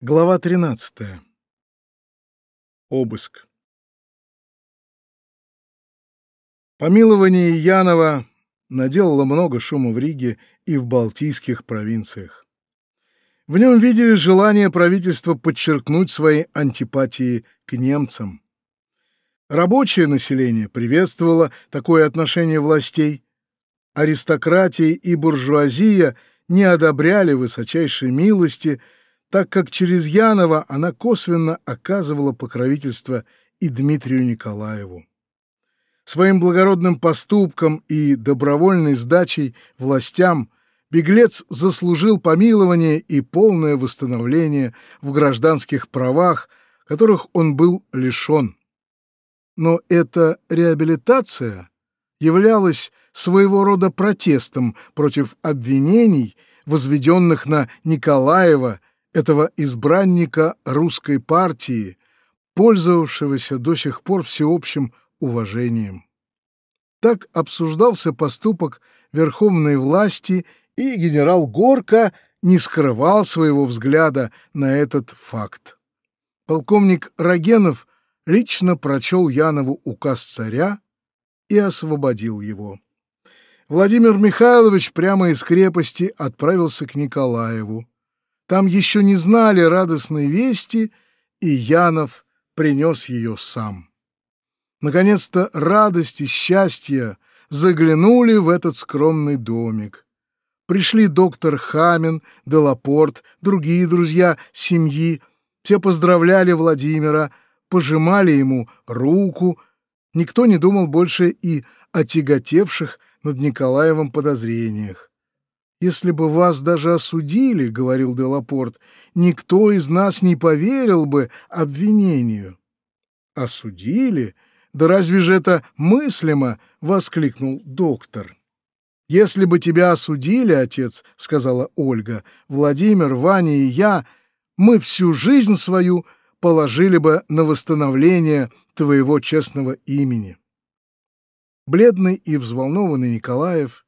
Глава 13. Обыск. Помилование Янова наделало много шума в Риге и в Балтийских провинциях. В нем видели желание правительства подчеркнуть свои антипатии к немцам. Рабочее население приветствовало такое отношение властей. Аристократия и буржуазия не одобряли высочайшей милости – так как через Янова она косвенно оказывала покровительство и Дмитрию Николаеву. Своим благородным поступком и добровольной сдачей властям беглец заслужил помилование и полное восстановление в гражданских правах, которых он был лишен. Но эта реабилитация являлась своего рода протестом против обвинений, возведенных на Николаева этого избранника русской партии, пользовавшегося до сих пор всеобщим уважением. Так обсуждался поступок верховной власти, и генерал Горка не скрывал своего взгляда на этот факт. Полковник Рогенов лично прочел Янову указ царя и освободил его. Владимир Михайлович прямо из крепости отправился к Николаеву. Там еще не знали радостной вести, и Янов принес ее сам. Наконец-то радость и счастье заглянули в этот скромный домик. Пришли доктор Хамин, Делапорт, другие друзья семьи. Все поздравляли Владимира, пожимали ему руку. Никто не думал больше и о тяготевших над Николаевым подозрениях. «Если бы вас даже осудили, — говорил Делапорт, — никто из нас не поверил бы обвинению». «Осудили? Да разве же это мыслимо?» — воскликнул доктор. «Если бы тебя осудили, отец, — сказала Ольга, — Владимир, Ваня и я, мы всю жизнь свою положили бы на восстановление твоего честного имени». Бледный и взволнованный Николаев —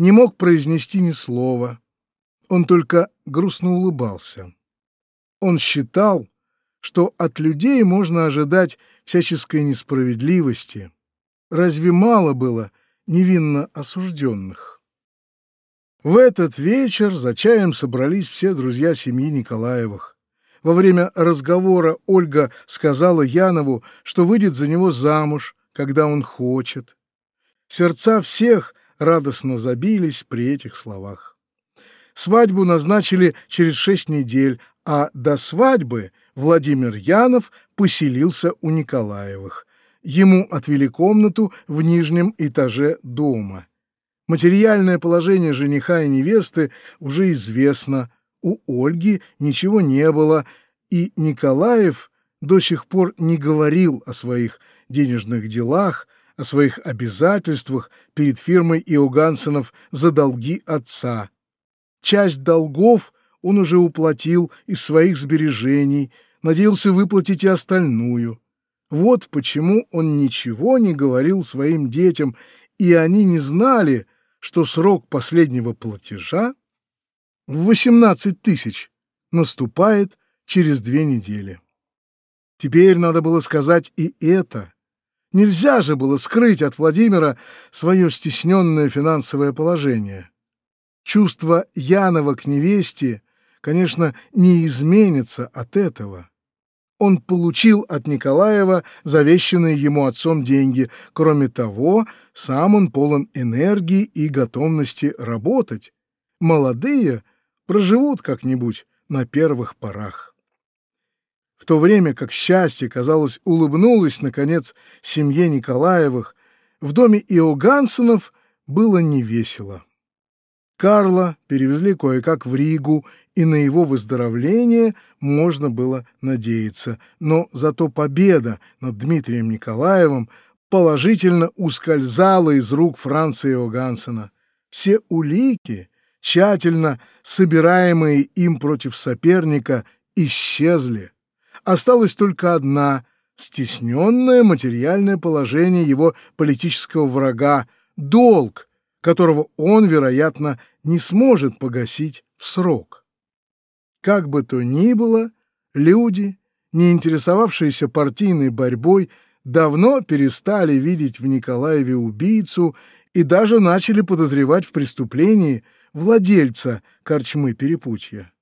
не мог произнести ни слова. Он только грустно улыбался. Он считал, что от людей можно ожидать всяческой несправедливости. Разве мало было невинно осужденных? В этот вечер за чаем собрались все друзья семьи Николаевых. Во время разговора Ольга сказала Янову, что выйдет за него замуж, когда он хочет. Сердца всех радостно забились при этих словах. Свадьбу назначили через шесть недель, а до свадьбы Владимир Янов поселился у Николаевых. Ему отвели комнату в нижнем этаже дома. Материальное положение жениха и невесты уже известно. У Ольги ничего не было, и Николаев до сих пор не говорил о своих денежных делах, о своих обязательствах перед фирмой Иогансенов за долги отца. Часть долгов он уже уплатил из своих сбережений, надеялся выплатить и остальную. Вот почему он ничего не говорил своим детям, и они не знали, что срок последнего платежа в 18 тысяч наступает через две недели. Теперь надо было сказать и это. Нельзя же было скрыть от Владимира свое стесненное финансовое положение. Чувство Янова к невесте, конечно, не изменится от этого. Он получил от Николаева завещанные ему отцом деньги. Кроме того, сам он полон энергии и готовности работать. Молодые проживут как-нибудь на первых порах в то время как счастье, казалось, улыбнулось, наконец, семье Николаевых, в доме Иогансенов было невесело. Карла перевезли кое-как в Ригу, и на его выздоровление можно было надеяться. Но зато победа над Дмитрием Николаевым положительно ускользала из рук Франца Иогансена. Все улики, тщательно собираемые им против соперника, исчезли осталась только одна — стесненное материальное положение его политического врага, долг, которого он, вероятно, не сможет погасить в срок. Как бы то ни было, Люди, не интересовавшиеся партийной борьбой, давно перестали видеть в Николаеве убийцу и даже начали подозревать в преступлении владельца корчмы Перепутья.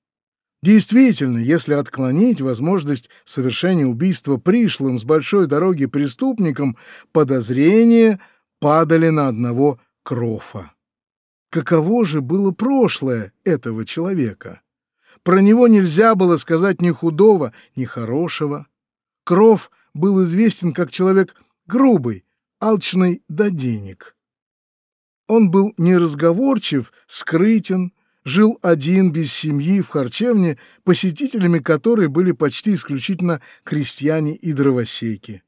Действительно, если отклонить возможность совершения убийства пришлым с большой дороги преступником, подозрения падали на одного Крофа. Каково же было прошлое этого человека? Про него нельзя было сказать ни худого, ни хорошего. Кров был известен как человек грубый, алчный до денег. Он был неразговорчив, скрытен, жил один, без семьи, в харчевне, посетителями которой были почти исключительно крестьяне и дровосеки.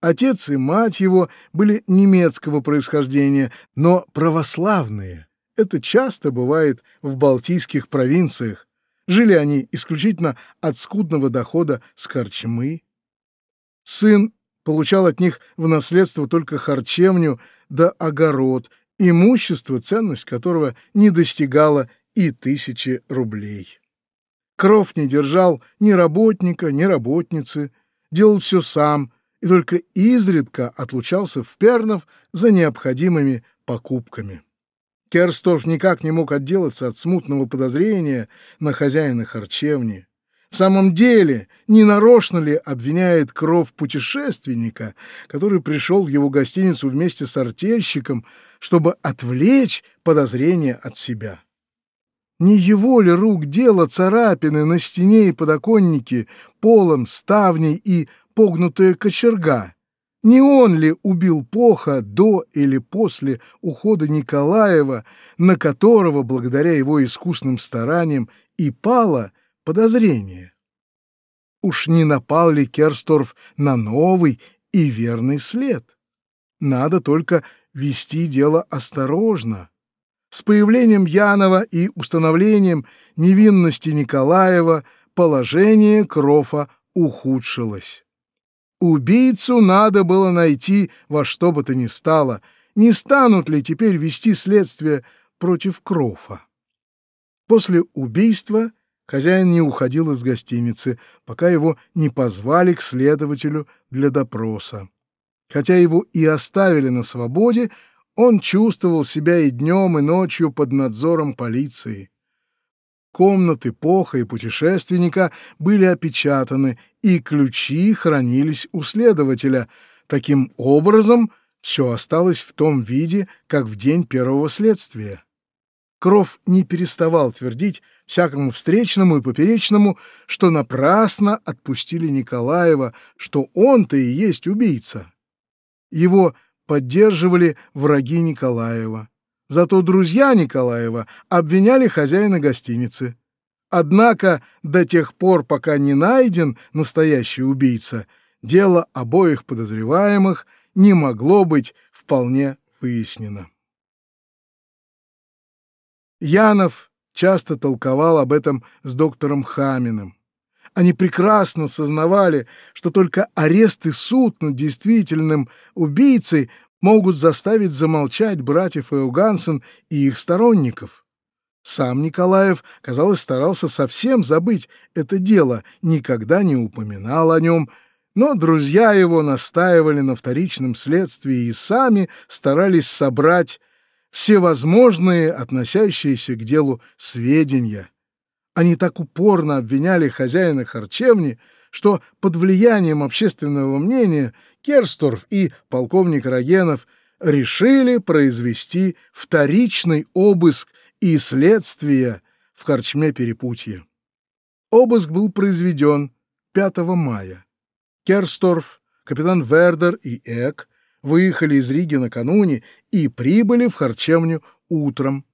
Отец и мать его были немецкого происхождения, но православные. Это часто бывает в балтийских провинциях. Жили они исключительно от скудного дохода с харчмы. Сын получал от них в наследство только харчевню да огород, имущество, ценность которого не достигала и тысячи рублей. Кров не держал ни работника, ни работницы, делал все сам и только изредка отлучался в Пернов за необходимыми покупками. Керсторф никак не мог отделаться от смутного подозрения на хозяина харчевни. В самом деле, не нарочно ли обвиняет Кров путешественника, который пришел в его гостиницу вместе с артельщиком, чтобы отвлечь подозрения от себя? Не его ли рук дело царапины на стене и подоконнике, полом, ставней и погнутая кочерга? Не он ли убил Поха до или после ухода Николаева, на которого, благодаря его искусным стараниям, и пало подозрение? Уж не напал ли Керсторф на новый и верный след? Надо только вести дело осторожно. С появлением Янова и установлением невинности Николаева положение Крофа ухудшилось. Убийцу надо было найти во что бы то ни стало. Не станут ли теперь вести следствие против Крофа? После убийства хозяин не уходил из гостиницы, пока его не позвали к следователю для допроса. Хотя его и оставили на свободе, он чувствовал себя и днем, и ночью под надзором полиции. Комнаты Поха и путешественника были опечатаны, и ключи хранились у следователя. Таким образом, все осталось в том виде, как в день первого следствия. Кров не переставал твердить всякому встречному и поперечному, что напрасно отпустили Николаева, что он-то и есть убийца. Его поддерживали враги Николаева. Зато друзья Николаева обвиняли хозяина гостиницы. Однако до тех пор, пока не найден настоящий убийца, дело обоих подозреваемых не могло быть вполне выяснено. Янов часто толковал об этом с доктором Хаминым. Они прекрасно сознавали, что только арест и суд над действительным убийцей могут заставить замолчать братьев Эугансен и их сторонников. Сам Николаев, казалось, старался совсем забыть это дело, никогда не упоминал о нем, но друзья его настаивали на вторичном следствии и сами старались собрать всевозможные, относящиеся к делу, сведения. Они так упорно обвиняли хозяина харчевни, что под влиянием общественного мнения Керсторф и полковник Рогенов решили произвести вторичный обыск и следствие в харчме Перепутье. Обыск был произведен 5 мая. Керсторф, капитан Вердер и Эк выехали из Риги накануне и прибыли в харчевню утром.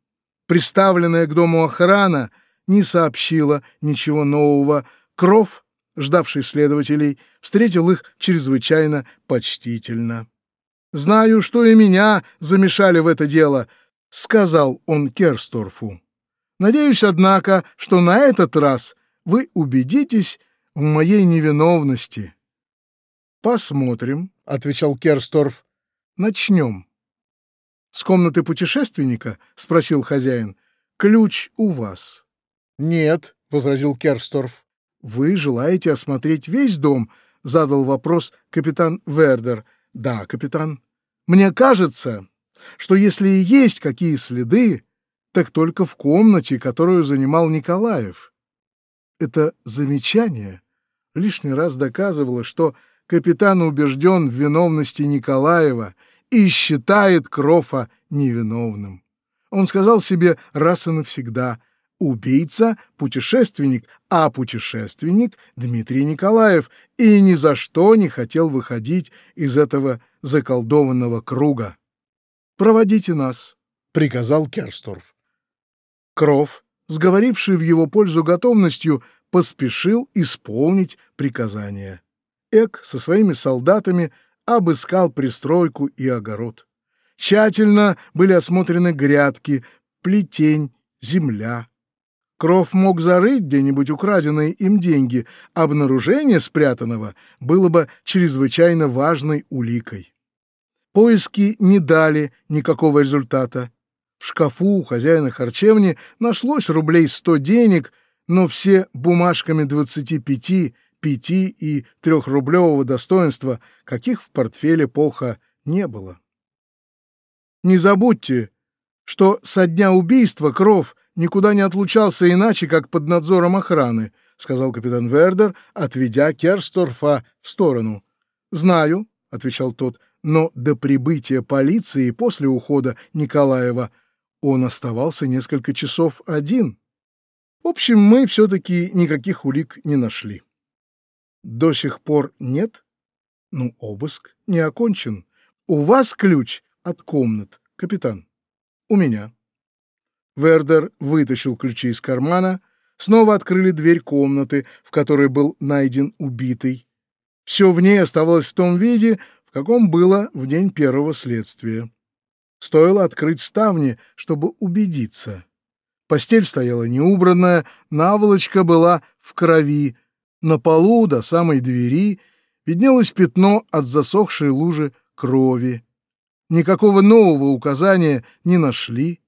Приставленная к дому охрана не сообщила ничего нового. Кров, ждавший следователей, встретил их чрезвычайно почтительно. «Знаю, что и меня замешали в это дело», — сказал он Керсторфу. «Надеюсь, однако, что на этот раз вы убедитесь в моей невиновности». «Посмотрим», — отвечал Керсторф. «Начнем». «С комнаты путешественника?» — спросил хозяин. «Ключ у вас». «Нет», — возразил Керсторф. Вы желаете осмотреть весь дом? Задал вопрос капитан Вердер. Да, капитан. Мне кажется, что если и есть какие следы, так только в комнате, которую занимал Николаев. Это замечание лишний раз доказывало, что капитан убежден в виновности Николаева и считает Крофа невиновным. Он сказал себе раз и навсегда — убийца — путешественник, а путешественник — Дмитрий Николаев, и ни за что не хотел выходить из этого заколдованного круга. «Проводите нас», — приказал Керсторф. Кров, сговоривший в его пользу готовностью, поспешил исполнить приказание. Эк со своими солдатами обыскал пристройку и огород. Тщательно были осмотрены грядки, плетень, земля. Кров мог зарыть где-нибудь украденные им деньги, обнаружение спрятанного было бы чрезвычайно важной уликой. Поиски не дали никакого результата. В шкафу у хозяина харчевни нашлось рублей сто денег, но все бумажками 25, 5 и трехрублевого достоинства, каких в портфеле Полха не было. Не забудьте, что со дня убийства Кров никуда не отлучался иначе, как под надзором охраны», — сказал капитан Вердер, отведя Керсторфа в сторону. «Знаю», — отвечал тот, — «но до прибытия полиции после ухода Николаева он оставался несколько часов один. В общем, мы все-таки никаких улик не нашли». «До сих пор нет?» «Ну, обыск не окончен. У вас ключ от комнат, капитан?» «У меня». Вердер вытащил ключи из кармана, снова открыли дверь комнаты, в которой был найден убитый. Все в ней оставалось в том виде, в каком было в день первого следствия. Стоило открыть ставни, чтобы убедиться. Постель стояла неубранная, наволочка была в крови. На полу до самой двери виднелось пятно от засохшей лужи крови. Никакого нового указания не нашли.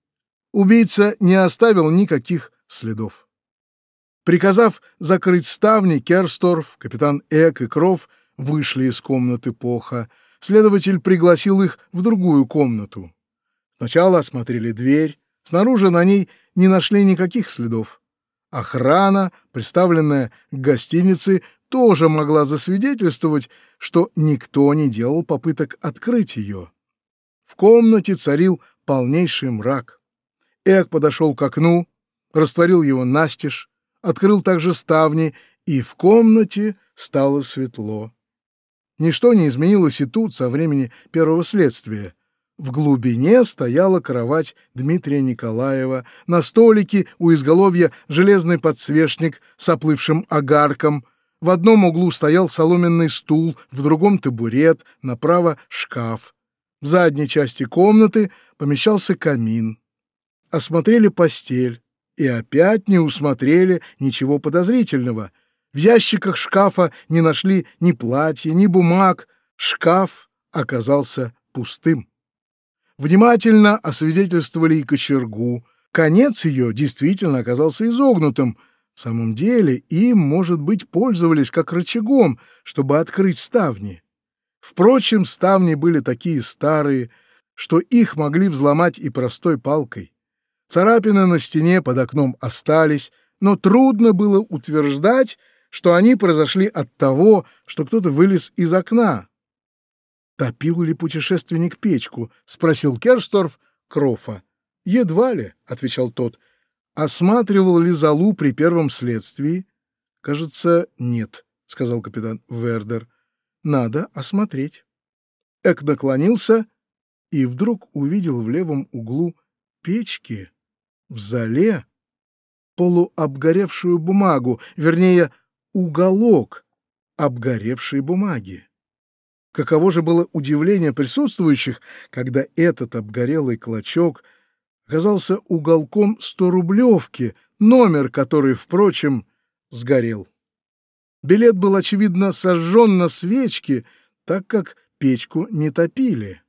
Убийца не оставил никаких следов. Приказав закрыть ставни, Керсторф, капитан Эк и Кров вышли из комнаты Поха. Следователь пригласил их в другую комнату. Сначала осмотрели дверь. Снаружи на ней не нашли никаких следов. Охрана, представленная к гостинице, тоже могла засвидетельствовать, что никто не делал попыток открыть ее. В комнате царил полнейший мрак. Эк подошел к окну, растворил его настежь, открыл также ставни, и в комнате стало светло. Ничто не изменилось и тут со времени первого следствия. В глубине стояла кровать Дмитрия Николаева, на столике у изголовья железный подсвечник с оплывшим огарком, в одном углу стоял соломенный стул, в другом табурет, направо шкаф. В задней части комнаты помещался камин осмотрели постель и опять не усмотрели ничего подозрительного. В ящиках шкафа не нашли ни платья, ни бумаг. Шкаф оказался пустым. Внимательно освидетельствовали и кочергу. Конец ее действительно оказался изогнутым. В самом деле им, может быть, пользовались как рычагом, чтобы открыть ставни. Впрочем, ставни были такие старые, что их могли взломать и простой палкой. Царапины на стене под окном остались, но трудно было утверждать, что они произошли от того, что кто-то вылез из окна. «Топил ли путешественник печку?» — спросил Керсторф Крофа. «Едва ли», — отвечал тот. «Осматривал ли залу при первом следствии?» «Кажется, нет», — сказал капитан Вердер. «Надо осмотреть». Эк наклонился и вдруг увидел в левом углу печки в зале полуобгоревшую бумагу, вернее, уголок обгоревшей бумаги. Каково же было удивление присутствующих, когда этот обгорелый клочок оказался уголком сто-рублевки, номер который, впрочем, сгорел. Билет был, очевидно, сожжен на свечке, так как печку не топили.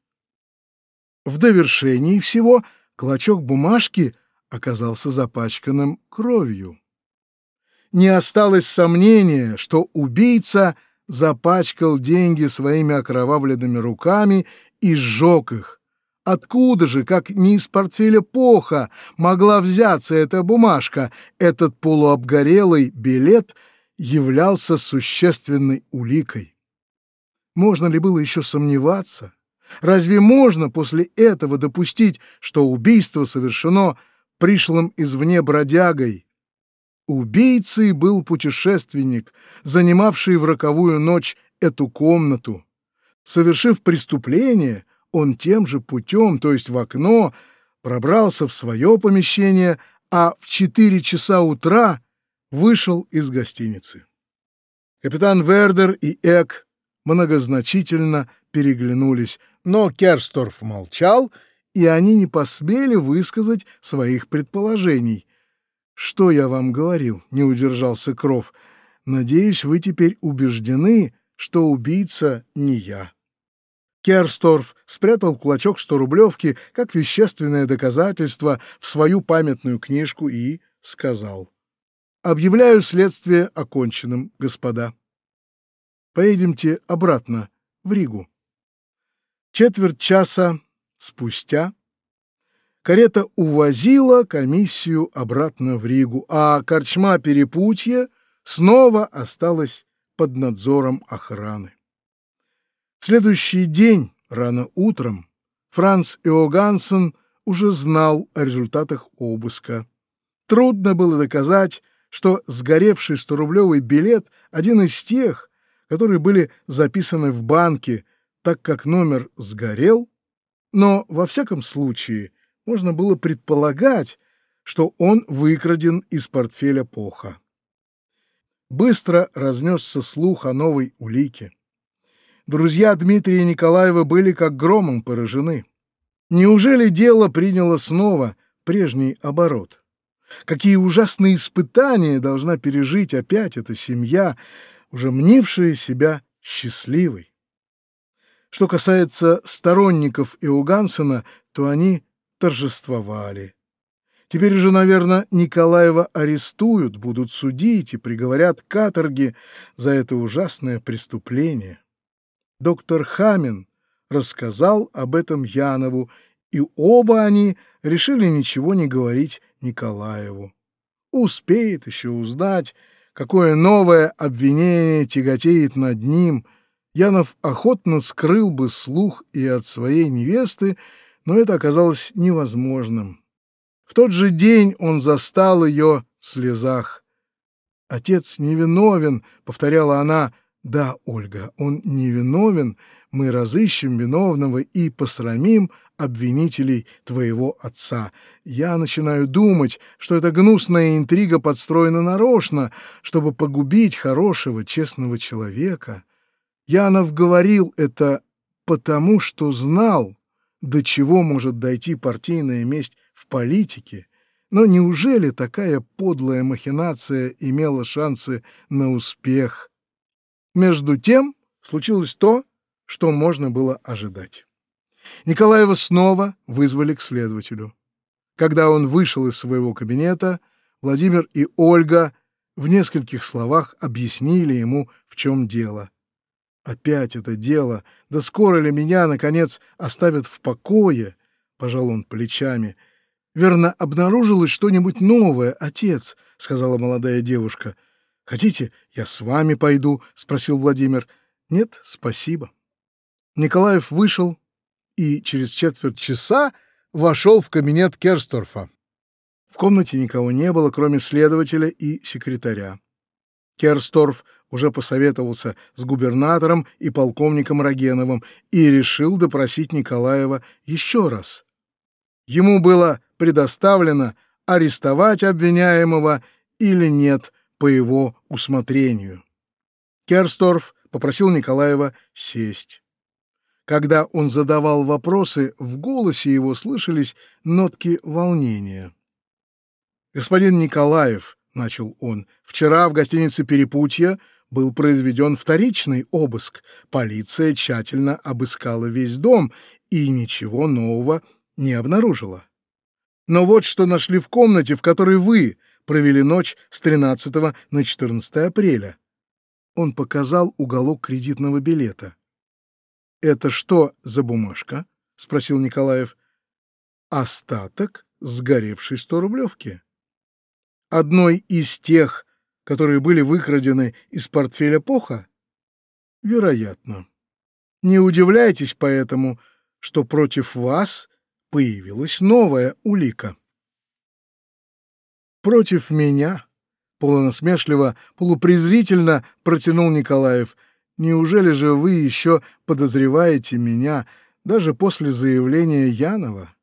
В довершении всего клочок бумажки — оказался запачканным кровью. не осталось сомнения, что убийца запачкал деньги своими окровавленными руками и сжег их. Откуда же, как не из портфеля Поха, могла взяться эта бумажка? Этот полуобгорелый билет являлся существенной уликой. Можно ли было еще сомневаться? Разве можно после этого допустить, что убийство совершено пришлым извне бродягой? Убийцей был путешественник, занимавший в роковую ночь эту комнату. Совершив преступление, он тем же путем, то есть в окно, пробрался в свое помещение, а в четыре часа утра вышел из гостиницы. Капитан Вердер и Эк многозначительно переглянулись, но Керсторф молчал, и они не посмели высказать своих предположений. «Что я вам говорил?» — не удержался Кров. «Надеюсь, вы теперь убеждены, что убийца не я». Керсторф спрятал клочок сторублевки как вещественное доказательство в свою памятную книжку и сказал. «Объявляю следствие оконченным, господа. Поедемте обратно, в Ригу». Четверть часа спустя карета увозила комиссию обратно в Ригу, а корчма Перепутье снова осталась под надзором охраны. В следующий день, рано утром, Франц Иогансен уже знал о результатах обыска. Трудно было доказать, что сгоревший 100-рублевый билет — один из тех, которые были записаны в банке так как номер сгорел, но во всяком случае можно было предполагать, что он выкраден из портфеля Поха. Быстро разнесся слух о новой улике. Друзья Дмитрия Николаева были как громом поражены. Неужели дело приняло снова прежний оборот? Какие ужасные испытания должна пережить опять эта семья, уже мнившая себя счастливой? Что касается сторонников Иогансена, то они торжествовали. Теперь же, наверное, Николаева арестуют, будут судить и приговорят к за это ужасное преступление. Доктор Хамин рассказал об этом Янову, и оба они решили ничего не говорить Николаеву. Успеет еще узнать, какое новое обвинение тяготеет над ним — Янов охотно скрыл бы слух и от своей невесты, но это оказалось невозможным. В тот же день он застал ее в слезах. «Отец невиновен», — повторяла она. «Да, Ольга, он невиновен. Мы разыщем виновного и посрамим обвинителей твоего отца. Я начинаю думать, что эта гнусная интрига подстроена нарочно, чтобы погубить хорошего, честного человека». Янов говорил это потому, что знал, до чего может дойти партийная месть в политике, но неужели такая подлая махинация имела шансы на успех? Между тем случилось то, что можно было ожидать. Николаева снова вызвали к следователю. Когда он вышел из своего кабинета, Владимир и Ольга в нескольких словах объяснили ему, в чем дело. Опять это дело. Да скоро ли меня, наконец, оставят в покое? Пожал он плечами. Верно, обнаружилось что-нибудь новое, отец, сказала молодая девушка. Хотите, я с вами пойду? спросил Владимир. Нет, спасибо. Николаев вышел и через четверть часа вошел в кабинет Керсторфа. В комнате никого не было, кроме следователя и секретаря. Керсторф уже посоветовался с губернатором и полковником Рогеновым и решил допросить Николаева еще раз. Ему было предоставлено арестовать обвиняемого или нет по его усмотрению. Керсторф попросил Николаева сесть. Когда он задавал вопросы, в голосе его слышались нотки волнения. «Господин Николаев», — начал он, — «вчера в гостинице «Перепутье» был произведен вторичный обыск. Полиция тщательно обыскала весь дом и ничего нового не обнаружила. Но вот что нашли в комнате, в которой вы провели ночь с 13 на 14 апреля. Он показал уголок кредитного билета. «Это что за бумажка?» — спросил Николаев. «Остаток сгоревшей сторублевки. Одной из тех, которые были выкрадены из портфеля Поха? Вероятно. Не удивляйтесь поэтому, что против вас появилась новая улика. Против меня, полунасмешливо, полупрезрительно протянул Николаев. Неужели же вы еще подозреваете меня даже после заявления Янова?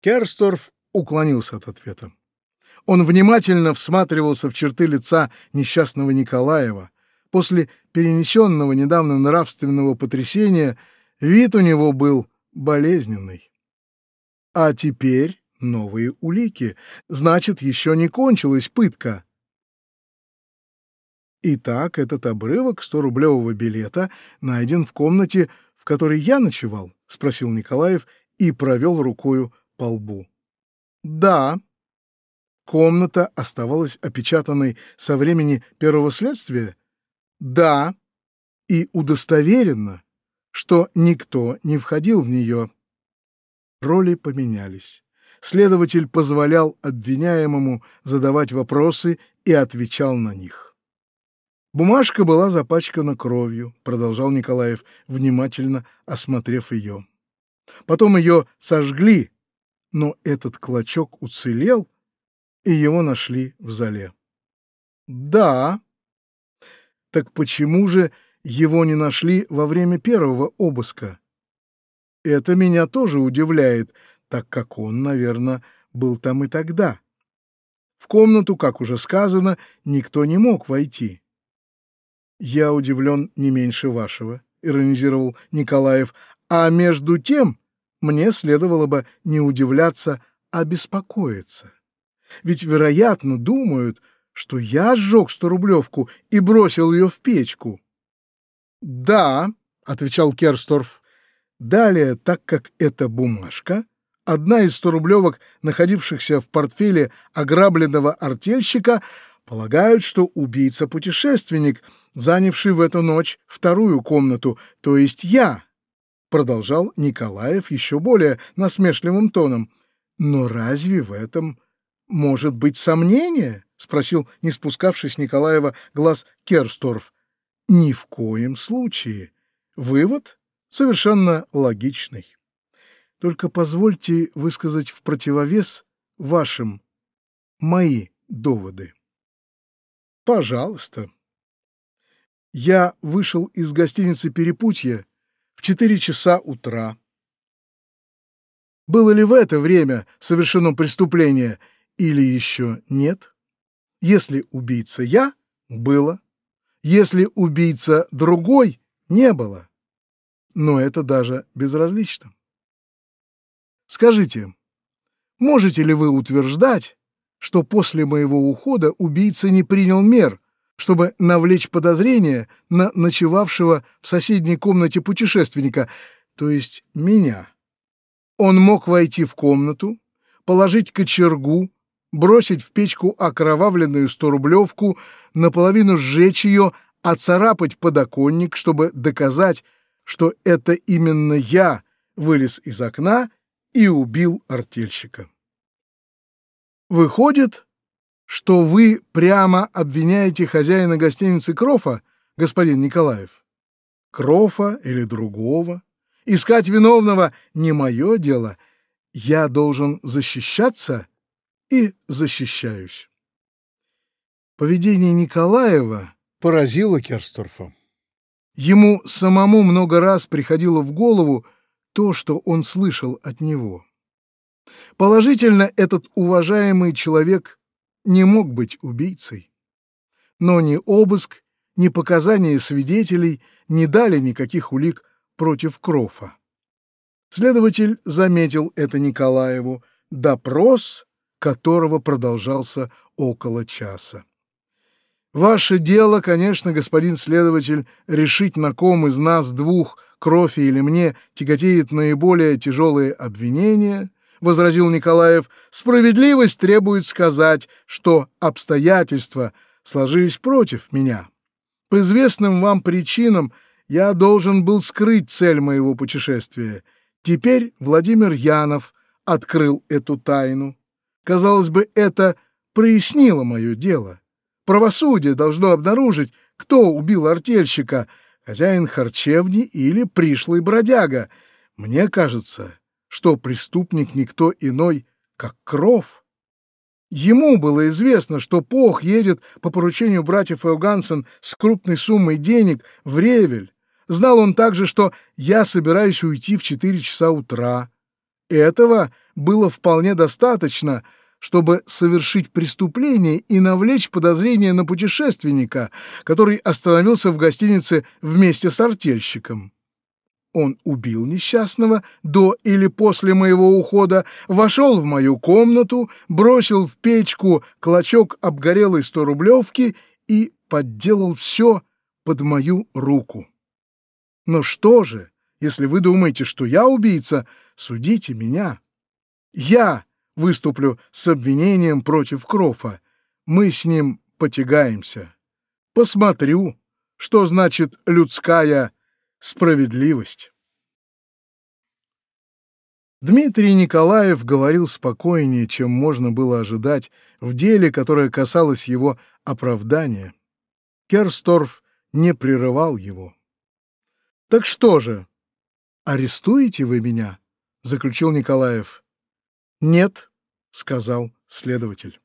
Керсторф уклонился от ответа. Он внимательно всматривался в черты лица несчастного Николаева. После перенесенного недавно нравственного потрясения вид у него был болезненный. А теперь новые улики. Значит, еще не кончилась пытка. Итак, этот обрывок 100-рублевого билета найден в комнате, в которой я ночевал, — спросил Николаев и провел рукою по лбу. Да. Комната оставалась опечатанной со времени первого следствия? Да. И удостоверено, что никто не входил в нее. Роли поменялись. Следователь позволял обвиняемому задавать вопросы и отвечал на них. Бумажка была запачкана кровью, продолжал Николаев, внимательно осмотрев ее. Потом ее сожгли, но этот клочок уцелел, и его нашли в зале. Да. Так почему же его не нашли во время первого обыска? Это меня тоже удивляет, так как он, наверное, был там и тогда. В комнату, как уже сказано, никто не мог войти. «Я удивлен не меньше вашего», — иронизировал Николаев, «а между тем мне следовало бы не удивляться, а беспокоиться. Ведь, вероятно, думают, что я сжег сторублевку и бросил ее в печку». «Да», — отвечал Керсторф, — «далее, так как эта бумажка Одна из сторублевок, находившихся в портфеле ограбленного артельщика, полагают, что убийца-путешественник, занявший в эту ночь вторую комнату, то есть я, продолжал Николаев еще более насмешливым тоном. Но разве в этом может быть сомнение? спросил, не спускавший с Николаева глаз Керсторф. Ни в коем случае. Вывод совершенно логичный. Только позвольте высказать в противовес вашим мои доводы. Пожалуйста. Я вышел из гостиницы «Перепутье» в 4 часа утра. Было ли в это время совершено преступление или еще нет? Если убийца я, было. Если убийца другой, не было. Но это даже безразлично. Скажите, можете ли вы утверждать, что после моего ухода убийца не принял мер, чтобы навлечь подозрение на ночевавшего в соседней комнате путешественника, то есть меня? Он мог войти в комнату, положить кочергу, бросить в печку окровавленную сторублевку, наполовину сжечь ее, оцарапать подоконник, чтобы доказать, что это именно я вылез из окна и убил артельщика. Выходит, что вы прямо обвиняете хозяина гостиницы Крофа, господин Николаев? Крофа или другого? Искать виновного не мое дело. Я должен защищаться и защищаюсь. Поведение Николаева поразило Керсторфа. Ему самому много раз приходило в голову, то, что он слышал от него. Положительно, этот уважаемый человек не мог быть убийцей. Но ни обыск, ни показания свидетелей не дали никаких улик против Крофа. Следователь заметил это Николаеву, допрос которого продолжался около часа. Ваше дело, конечно, господин следователь, решить, на ком из нас двух, Крофи или мне, тяготеет наиболее тяжелые обвинения. возразил Николаев, — «справедливость требует сказать, что обстоятельства сложились против меня. По известным вам причинам я должен был скрыть цель моего путешествия. Теперь Владимир Янов открыл эту тайну. Казалось бы, это прояснило мое дело. Правосудие должно обнаружить, кто убил артельщика, хозяин харчевни или пришлый бродяга. Мне кажется, что преступник никто иной, как Кров. Ему было известно, что Пох едет по поручению братьев Эугансен с крупной суммой денег в Ревель. Знал он также, что я собираюсь уйти в 4 часа утра. Этого было вполне достаточно, чтобы совершить преступление и навлечь подозрение на путешественника, который остановился в гостинице вместе с артельщиком. Он убил несчастного до или после моего ухода, вошел в мою комнату, бросил в печку клочок обгорелой сторублевки и подделал все под мою руку. Но что же, если вы думаете, что я убийца, судите меня. Я выступлю с обвинением против Крофа. Мы с ним потягаемся. Посмотрю, что значит людская справедливость. Дмитрий Николаев говорил спокойнее, чем можно было ожидать в деле, которое касалось его оправдания. Керсторф не прерывал его. «Так что же, арестуете вы меня?» — заключил Николаев. «Нет», — сказал следователь.